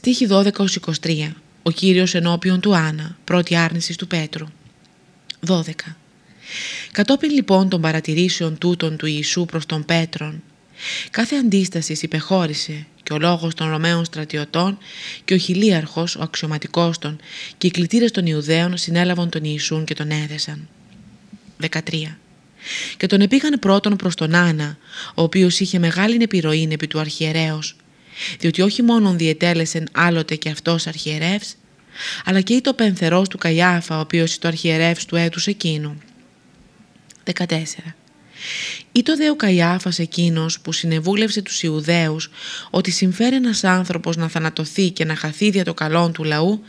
Στίχη 12-23 Ο Κύριος ενώπιον του Άννα, πρώτη άρνησης του Πέτρου. 12. Κατόπιν λοιπόν των παρατηρήσεων τούτων του Ιησού προς τον Πέτρον, κάθε αντίστασης υπεχώρησε και ο λόγος των Ρωμαίων στρατιωτών και ο χιλίαρχος, ο αξιωματικός των και οι κλητήρες των Ιουδαίων συνέλαβαν τον Ιησούν και τον έδεσαν. 13. Και τον επήγαν πρώτον προς τον Άννα, ο οποίος είχε μεγάλη επιρροή επί του αρχιερέως, διότι όχι μόνον διετέλεσεν άλλοτε και αυτός αρχιερεύς, αλλά και το πενθερός του Καϊάφα, ο οποίος το αρχιερεύς του έτους εκείνου. 14. Ή το δε ο Καϊάφας εκείνος που συνεβούλευσε τους Ιουδαίους ότι συμφέρει ένας άνθρωπος να θανατωθεί και να χαθεί δια το καλό του λαού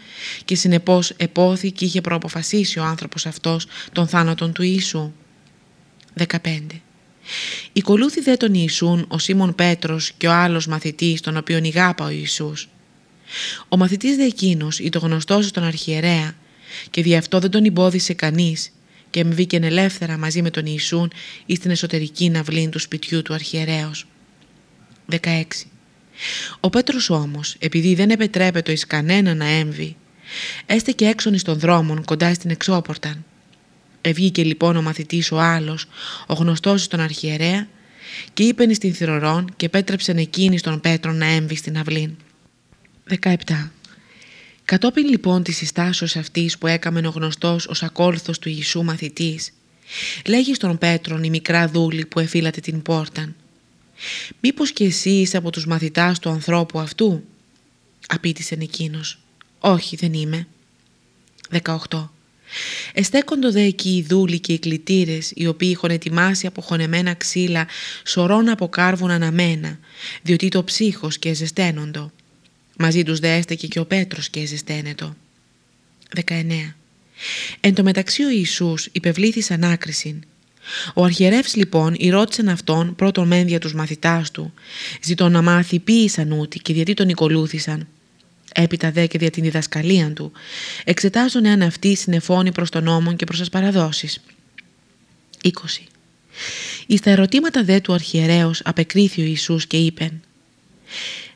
και συνεπώς επόθη και είχε προαποφασίσει ο άνθρωπος αυτός τον θάνατον του Ιησού. 15. Οικολούθη δε τον Ιησούν ο Σίμων Πέτρος και ο άλλος μαθητής τον οποίον ηγάπα ο Ιησούς. Ο μαθητής δε εκείνος ή το γνωστός στον αρχιερέα και δι' αυτό δεν τον εμπόδισε κανείς και εμβήκεν ελεύθερα μαζί με τον Ιησούν ή στην εσωτερική ναυλή του σπιτιού του αρχιερέως. 16. Ο Πέτρος όμως, επειδή δεν επετρέπεται εις κανένα να έμβει, έστε και έξω των δρόμων κοντά στην εξώπορτα. Ευγήκε λοιπόν ο μαθητής ο άλλος, ο γνωστός στον αρχιερέα, και είπεν στην θυρωρών και πέτρεψεν εκείνη στον Πέτρο να έμβει στην αυλή. 17. Κατόπιν λοιπόν της συστάσεως αυτής που έκαμεν ο γνωστός ως ακόλουθος του Ιησού μαθητής, λέγει στον Πέτρον η μικρά δούλη που εφύλατε την πόρταν. «Μήπως και εσύ είσαι από τους μαθητάς του ανθρώπου αυτού» απίτησε εκείνος. «Όχι δεν είμαι». 18. Εστέκοντο δε εκεί οι δούλοι και οι κλητήρες οι οποίοι είχαν ετοιμάσει από χωνεμένα ξύλα σωρών από κάρβουνα αναμένα διότι το ψύχος και ζεσταίνοντο Μαζί τους δε έστεκε και ο Πέτρος και ζεσταίνετο. 19. Εν τω μεταξύ ο Ιησούς υπευλήθη ανάκρισιν. Ο αρχιερεύς λοιπόν ρώτησαν αυτόν πρώτον μεν δια τους μαθητάς του, ζητώ να μάθει ποίησαν ούτι και γιατί τον οικολούθησαν. Έπειτα δε και δια την διδασκαλία του, εξετάζουν εάν αυτή συνεφώνει προς τον νόμο και προς τις παραδόσεις. 20. Εις τα ερωτήματα δε του αρχιερέως απεκρίθη ο Ιησούς και είπεν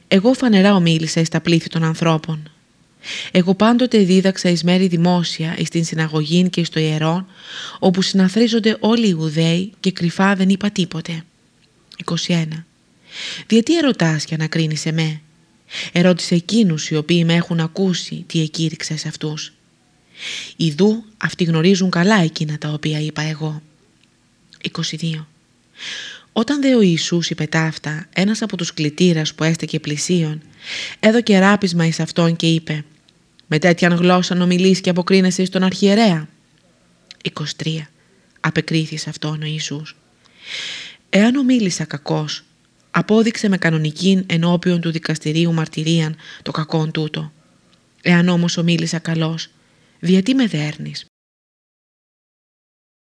εγώ φανερά ομίλησα εις τα πλήθη των ανθρώπων. Εγώ πάντοτε δίδαξα εις μέρη δημόσια, εις την συναγωγή και εις το ιερό, όπου συναθρίζονται όλοι οι Ιουδαίοι και κρυφά δεν είπα τίποτε. 21. Γιατί ερωτάς και ανακρίνεις εμέ. Ερώτησε εκείνους οι οποίοι με έχουν ακούσει τι εκήρυξα σε αυτούς. Ιδού αυτοί γνωρίζουν καλά εκείνα τα οποία είπα εγώ. 22. Όταν δε ο Ιησούς είπε ταύτα, ένας από τους κλητήρας που έστεκε πλησίον, έδωκε ράπισμα εις αυτόν και είπε «Με τέτοιαν γλώσσα νομιλείς και αποκρίνεσαι στον αρχιερέα». 23. Απεκρίθη σε αυτόν ο Ιησούς. «Εάν ομίλησα κακός, απόδειξε με κανονική ενώπιον του δικαστηρίου μαρτυρίαν το κακόν τούτο. Εάν όμως ομίλησα καλός, γιατί με δέρνεις».